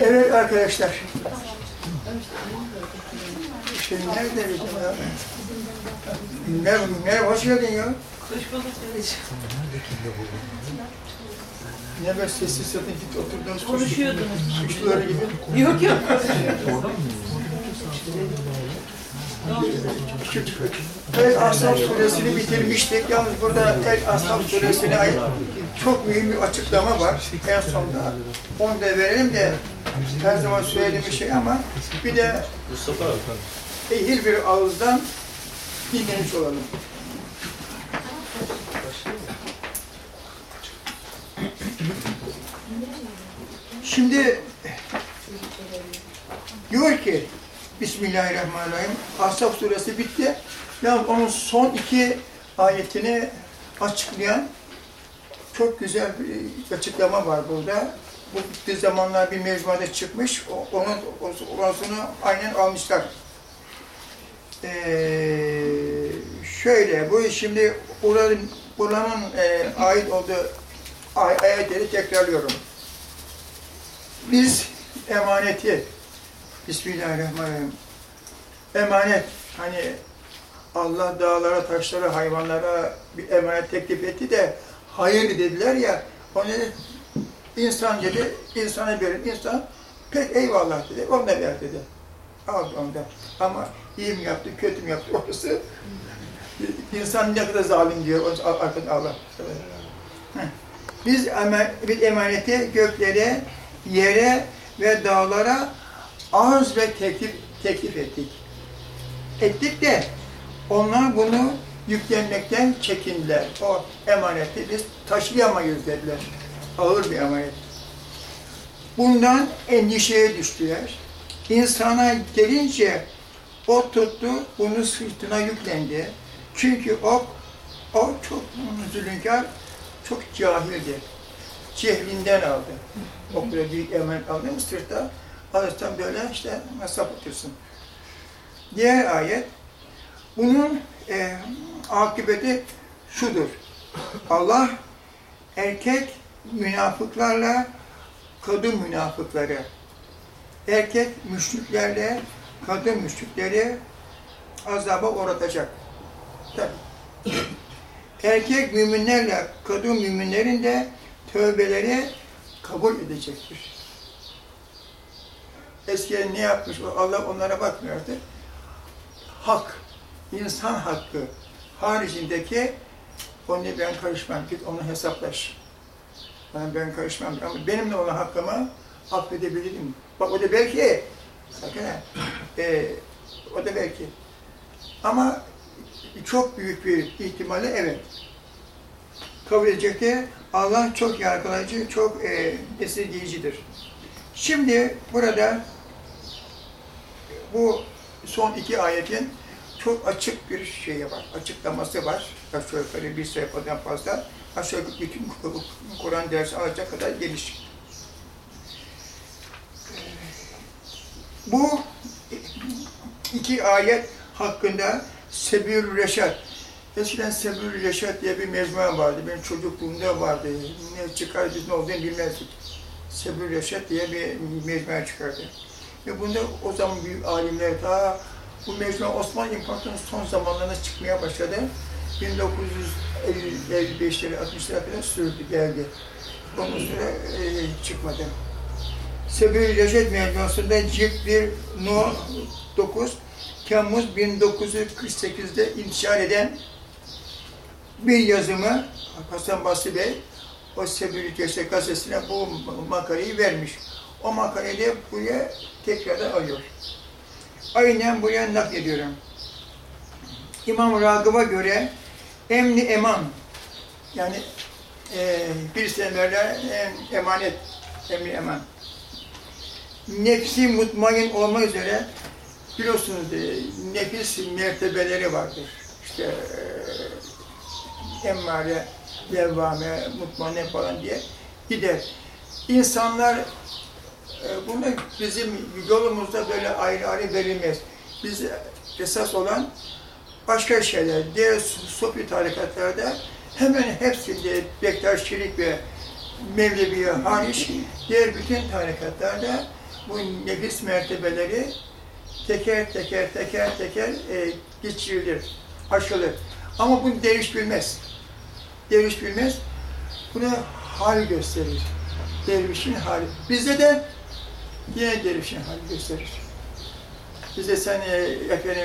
Evet arkadaşlar. Şimdi nerede bizim ya? Merhaba, merhaba, hoş geldin ya. Hoş bulduk dedeciğim. Ne böyle sessiz satın git oturduğunuz Konuşuyordunuz. kuşları gibi. Yok yok. El Asaf suresini bitirmiştik. Yalnız burada El Asaf suresine ait çok mühim bir açıklama var. En sonda onu da verelim de her zaman söylediğim bir şey ama bir de ehil bir ağızdan dinlemiş olalım. Şimdi diyor ki Bismillahirrahmanirrahim. Ahzab suresi bitti. Yalnız onun son iki ayetini açıklayan çok güzel bir açıklama var burada. Bu bittiği zamanlar bir mecmuada çıkmış. Onun orasını aynen almışlar. Ee, şöyle, bu şimdi buranın, buranın e, ait olduğu ay, ayetleri tekrarlıyorum. Biz emaneti, Bismillahirrahmanirrahim, emanet, hani Allah dağlara, taşlara, hayvanlara bir emanet teklif etti de hayır dediler ya, onu insan dedi, insana verin, insan pek eyvallah dedi, onu da ver dedi. Aldı onu da. Ama iyi mi yaptı, kötü mü yaptı orası İnsan ne kadar zalim diyor arkada Allah. Biz bir emaneti göklere, yere ve dağlara arz ve teklif, teklif ettik. Ettik de onlar bunu yüklenmekten çekindiler. O emaneti biz taşıyamayız dediler. Ağır bir emanet. Bundan endişeye düştüler. İnsana gelince o tuttu, bunu sırtına yüklendi. Çünkü o, o çok zulümkar, çok cahildi. Cehlinden aldı. O kadar büyük emanet aldı mı sırta, alırsan böyle işte nasıl atırsın. Diğer ayet, bunun e, akıbeti şudur. Allah erkek münafıklarla kadın münafıkları, erkek müşriklerle kadın müşrikleri azaba uğratacak. Tabii. Erkek müminlerle kadın müminlerin de tövbeleri kabul edecektir. Eskiden ne yapmış? Allah onlara bakmıyordu. Hak, insan hakkı haricindeki onu ben karışmam. Git onu hesaplaş. Ben, ben karışmam. Ama benim de ona hakkımı affedebilirim. Bak o da belki, sakın ha, e, o da belki. Ama çok büyük bir ihtimalle evet. Kabul edecekti. Allah çok yargılayıcı, çok e, esirgeyicidir. Şimdi burada bu son iki ayetin çok açık bir şeyi var, açıklaması var. Aşağı bir sayfadan fazla. Aşağı bütün Kur'an dersi alacak kadar geniş. Bu iki ayet hakkında Sebir Reşat. Eskiden Sebir Reşat diye bir mecmua vardı. Benim çocukluğumda vardı. Ne çıkar biz ne olduğunu bilmezdik. Sebir Reşat diye bir mecmua çıkardı. Ve bunda o zaman büyük alimler ta bu mecmua Osmanlı İmparatorluğu'nun son zamanlarında çıkmaya başladı. 1955'leri 60'lara kadar sürdü, geldi. Ondan sonra e, çıkmadı. Sebebi Reşat Mecmuası'nda cilt 1 No 9 Temmuz 1948'de intişar eden bir yazımı Hasan Basri Bey o Sebebi Reşat gazetesine bu makaleyi vermiş. O makaleyi buraya tekrardan alıyor. Aynen buraya naklediyorum. İmam Ragıp'a göre emni eman yani e, bir semerler e, emanet emni eman nefsi mutmain olmak üzere biliyorsunuz e, nefis mertebeleri vardır. İşte e, emmare, levvame, mutmain falan diye gider. İnsanlar bunu bizim yolumuzda böyle ayrı ayrı verilmez. Biz esas olan başka şeyler. Diğer sofi tarikatlarda Hemen hepsinde Bektaş Şirik ve Mevleviye hariç diğer bütün tarikatlarda bu nefis mertebeleri teker teker teker teker e, geçirilir, aşılır. Ama bunu derviş bilmez. Derviş bilmez. Bunu hal gösterir. Dervişin hali. Bizde de yine dervişin hali gösterir. Bizde sen e, efendim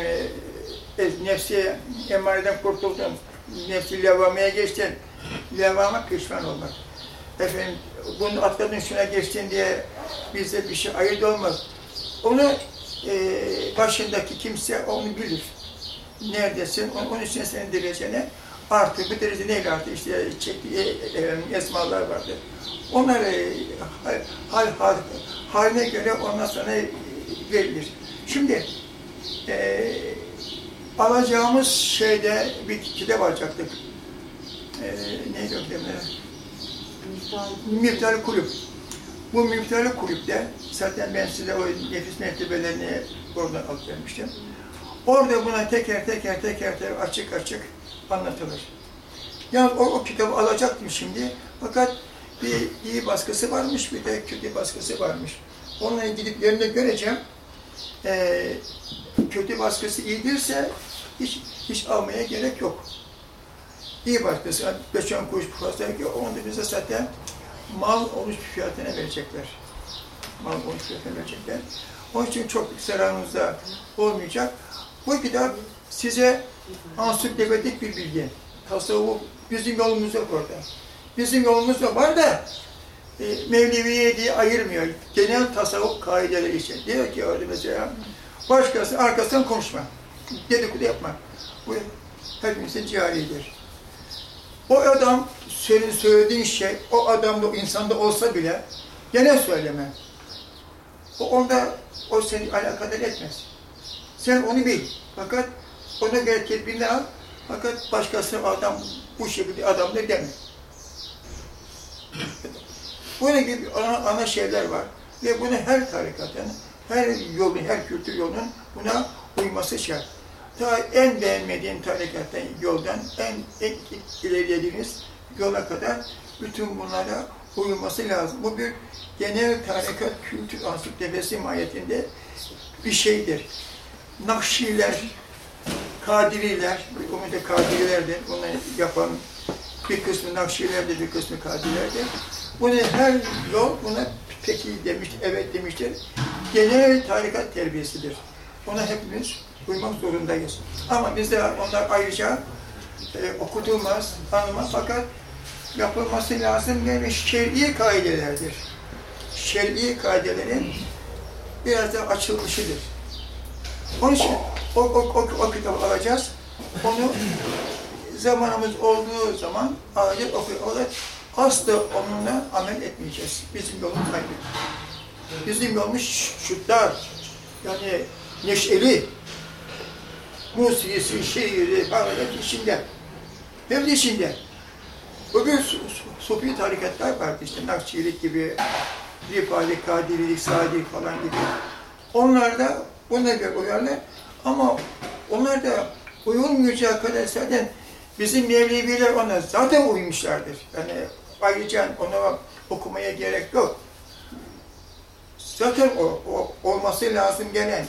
e, e, nefsi emareden kurtuldun, nefsi levamaya geçtin, levama pişman olmak. Efendim bunu atladın şuna geçtin diye bizde bir şey ayırt olmaz. Onu e, başındaki kimse onu bilir. Neredesin? Onun, için senin derecene artı, bu derece neyle artı? İşte çektiği e, e, esmalar vardır. Onları e, hal, hal, haline göre ondan sonra verilir. Şimdi e, alacağımız şeyde bir kitap alacaktık. E, neydi o kitabın? Miftari Kulüp. Bu Miftari Kulüp'te zaten ben size o nefis mertebelerini oradan alıp vermiştim. Orada buna teker teker teker teker açık açık anlatılır. Yani o, o kitabı alacaktım şimdi. Fakat bir iyi baskısı varmış, bir de kötü baskısı varmış. Onunla gidip yerinde göreceğim. Ee, kötü baskısı iyidirse hiç, hiç almaya gerek yok. İyi baskısı, beşen kuruş fazla ki onu da bize zaten mal olmuş fiyatına verecekler. Mal olmuş fiyatına verecekler. Onun için çok zararınız da olmayacak. Bu kitap size ansiklopedic bir bilgi. Tasavvuf bizim yolumuz yok orada. Bizim yolumuz da var da e, Mevleviye diye ayırmıyor. Genel tasavvuf kaideleri için. Diyor ki orada mesela başkası arkasından konuşma. Dedikodu yapma. Bu hepimizin cihalidir. O adam senin söylediğin şey o adamda o insanda olsa bile gene söyleme. O onda o seni alakadar etmez. Sen onu bil. Fakat ona göre tedbirini al. Fakat başkasına adam bu şekilde adamdır deme. Bunun gibi ana, ana şeyler var. Ve bunu her tarikatın, her yolun, her kültür yolunun buna uyması şart. Ta en beğenmediğin tarikattan, yoldan, en, en ilerlediğiniz yola kadar bütün bunlara uyulması lazım. Bu bir genel tarikat kültür ansiklopedisi mahiyetinde bir şeydir. Nakşiler, Kadiriler, da Kadirilerdir, onu yapan bir kısmı Nakşilerdir, bir kısmı Kadirilerdir. Bunu her yol buna peki demiştir, evet demiştir. Genel tarikat terbiyesidir. Ona hepimiz uymak zorundayız. Ama bizde onlar ayrıca e, okutulmaz, anılmaz fakat yapılması lazım yani şer'i kaidelerdir. Şer'i kaidelerin biraz da açılmışıdır. Onun için o, o, o, o kitabı alacağız. Onu zamanımız olduğu zaman alacağız, okuyacağız. Asla onunla amel etmeyeceğiz. Bizim yolumuz ayrı. Bizim yolumuz şutlar, yani neşeli, musikisi, şiiri, falan içinde. Hem de içinde. Bugün su, su, sufi tarikatlar var işte Nakşilik gibi, Rifali, Kadirilik, Sadilik falan gibi. Onlar da ona göre uyarlar ama onlar da uyulmayacağı kadar zaten bizim Mevleviler ona zaten uymuşlardır. Yani ayrıca ona okumaya gerek yok. Zaten o, o olması lazım gelen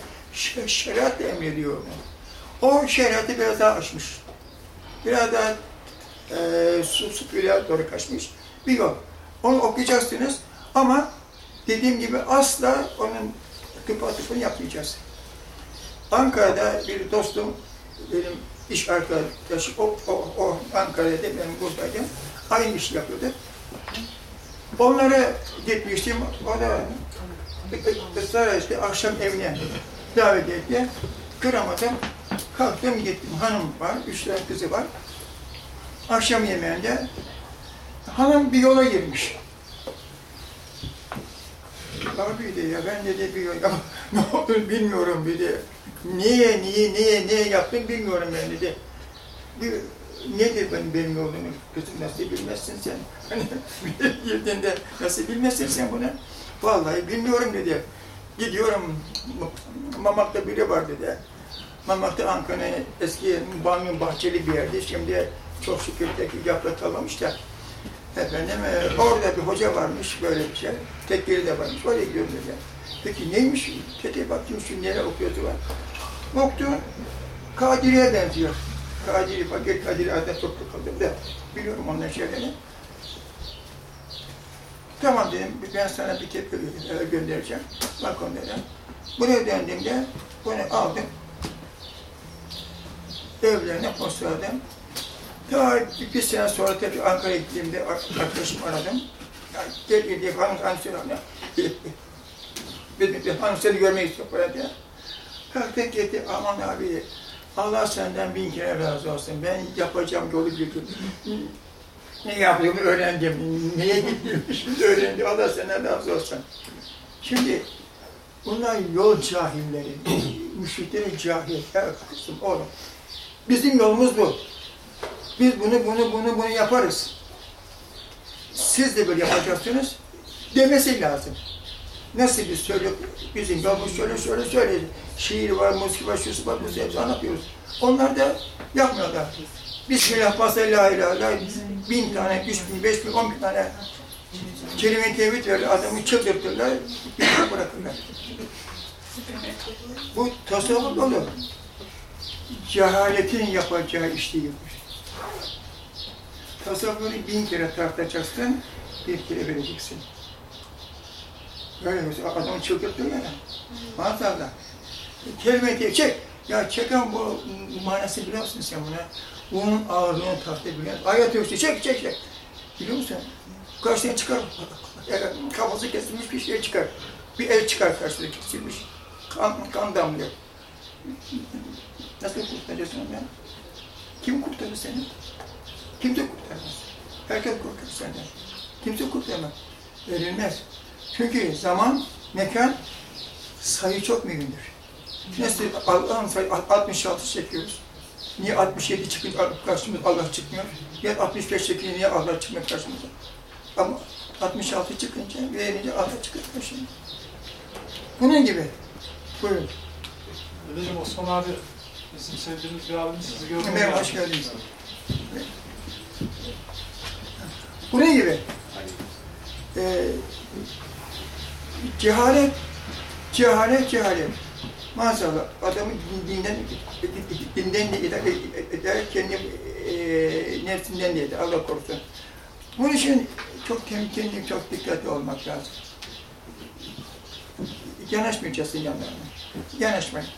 şeriat emrediyor onu. O şeriatı biraz daha aşmış. Biraz daha e, su, su doğru kaçmış bir yol. Onu okuyacaksınız ama dediğim gibi asla onun tıpatıpını yapmayacağız. Ankara'da bir dostum, benim iş arkadaşım, o, o, o Ankara'da benim buradaydım, aynı iş yapıyordu. Onlara gitmiştim, o da ısrar işte akşam evine davet etti. Kıramadım, kalktım gittim, hanım var, üç tane kızı var. Akşam yemeğinde hanım bir yola girmiş. Abi dedi ya ben dedi bir yol, ya, ne bilmiyorum dedi. Niye, niye, niye, niye yaptın bilmiyorum ben dedi. Bir, nedir benim, benim yolumu? Kızım nasıl bilmezsin sen? Hani girdiğinde nasıl bilmezsin sen bunu? Vallahi bilmiyorum dedi. Gidiyorum, Mamak'ta biri var dedi. Mamak'ta Ankara'nın eski banyo bahçeli bir yerdi. Şimdi Çok şükür tek yaplatılmamış da. Efendim, e, orada bir hoca varmış, böyle bir şey. Tekkeli de varmış, oraya gidiyorum dedi. Peki neymiş? Tete baktım şu nereye okuyordu var. Baktım, Kadiri'ye benziyor. Kadiri, fakir Kadiri adet çok kaldım da biliyorum onların şeylerini. Tamam dedim, ben sana bir tepki gö- göndereceğim. Bak onlara. Buraya döndüğümde bunu aldım. Evlerine postaladım. Ta bir, sene sonra tekrar Ankara'ya gittiğimde ar- arkadaşımı aradım. Ya, gel gel diye hanım hanım. Bir, bir hanım seni görmek istiyor falan diye. Kalktı gitti, aman abi Allah senden bin kere razı olsun. Ben yapacağım yolu bildim. Ne yaptığımı öğrendim. Neye gittiğimi şimdi öğrendim. Allah senden razı olsun. Şimdi bunlar yol cahilleri. Müşriklerin cahil. Ya kızım oğlum. Bizim yolumuz bu. Biz bunu, bunu, bunu, bunu yaparız. Siz de böyle yapacaksınız. Demesi lazım. Nasıl biz söyle, bizim yolumuz şöyle şöyle şöyle. Şiir var, musiki var, şusu var, busu hepsi anlatıyoruz. Onlar da yapmıyorlar. Bismillah, basa la ilahe illallah, bin tane, üç bin, beş bin, on bin tane kelime tevhid verir, adamı çıldırtırlar, bir bırakırlar. Bu tasavvuf dolu. Cehaletin yapacağı iş değildir. Tasavvuru bin kere tartacaksın, bir kere vereceksin. Böyle mesela adamı çıldırtıyor yani. Maazallah. Kelime diye çek. Ya çeken bu manası biliyor musun sen buna? Bunun ağırlığını tartı biliyor musun? Ayet yoksa çek çek çek. Biliyor musun? Karşıya çıkar. Kafası kesilmiş bir şey çıkar. Bir el çıkar karşıda kesilmiş. Kan, kan damlıyor. Nasıl kurtaracaksın onu ya? Kim kurtarır seni? Kimse kurtarmaz. Herkes korkar senden. Kimse kurtarmaz. Verilmez. Çünkü zaman, mekan, sayı çok mühimdir. Nasıl Allah'ın sayı 66 çekiyoruz. Niye 67 çıkınca karşımıza Allah çıkmıyor? Ya 65 çekince niye Allah çıkmıyor karşımıza? Ama 66 çıkınca, verince Allah çıkıyor karşımıza. Bunun gibi. Buyurun. Dedeciğim Osman abi bizim sevdiğimiz bir abimiz sizi gördüm. Merhaba, hoş geldiniz. Bunun gibi. Ee, cehalet, cehalet, cehalet. Maazallah adamı dinden, dinden de eder, kendi e, nefsinden de Allah korusun. Bunun için çok temkinli, çok dikkatli olmak lazım. Yanaşmayacaksın yanlarına. Yanaşmayın.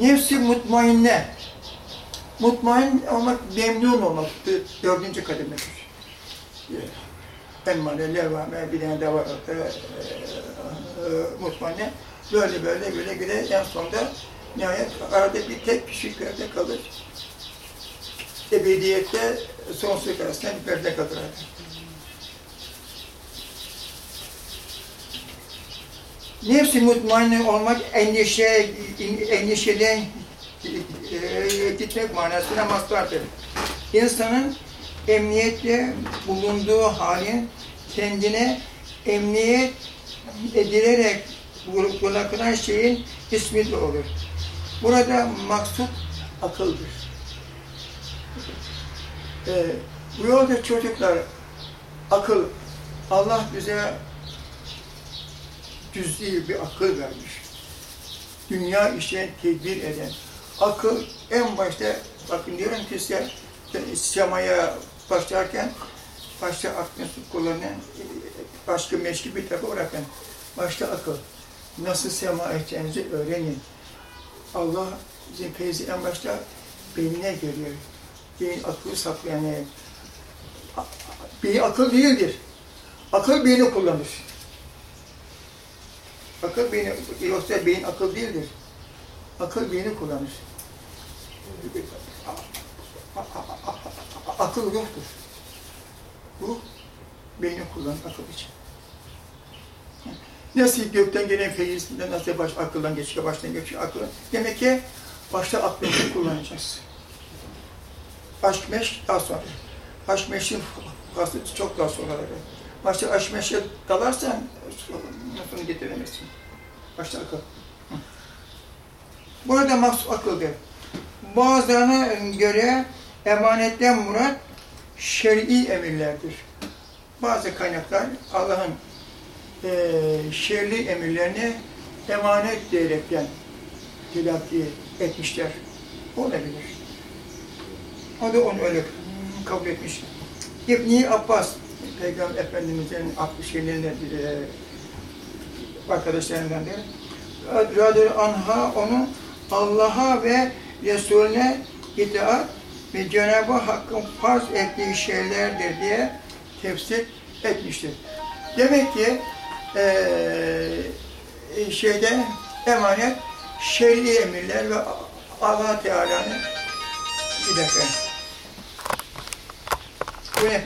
Nefsi mutmainne. Mutmain olmak, memnun olmak dördüncü kademedir. Emmare, levame, bir tane de var, e, e, mutmainne. Böyle böyle böyle güle en sonunda nihayet arada bir tek kişi perde kalır. Ebediyette sonsuzluk arasında bir perde kalır. Nefsi mutmainne olmak endişe, endişeden e, gitmek manasına mastardır. İnsanın emniyette bulunduğu halin kendine emniyet edilerek bırakılan şeyin ismi de olur. Burada maksut akıldır. Ee, bu yolda çocuklar akıl, Allah bize cüz'i bir akıl vermiş. Dünya işe tedbir eden. Akıl en başta, bakın diyorum ki size, semaya başlarken, başta aklınızı kullanın, başka meşgul bir tarafa bırakın. Başta akıl. Nasıl sema edeceğinizi öğrenin. Allah bizim feyzi en başta beynine geliyor. Beyin aklı saklayan yani. Beyin akıl değildir. Akıl beyni kullanır. Akıl beyni, yoksa beyin akıl değildir. Akıl beyni kullanır. Akıl yoktur. Bu beyni kullanır akıl için. Nasıl gökten gelen feyizinde nasıl baş, akıldan geçiyor, baştan geçiyor akıl. Demek ki başta aklını kullanacağız. Aşk meşk daha sonra. Aşk meşkin faslı çok daha sonra. Başta aşk meşke dalarsan sonunu getiremezsin. Başta akıl. Burada mahsus akıldır. Bazılarına göre emanetten murat şer'i emirlerdir. Bazı kaynaklar Allah'ın eee şer'i emirlerini emanet diyerekten telakki etmişler. Olabilir. O da onu öyle kabul etmiş. İbni Abbas, Peygamber Efendimiz'in şeylerinden, eee arkadaşlarından biri. Radyo Anha onu Allah'a ve Resulüne itaat ve Cenab-ı Hakk'ın farz ettiği şeylerdir diye tefsir etmiştir. Demek ki eee şeyde emanet şer'i emirler ve Allah Teala'nın bir dakika. Bu efendim?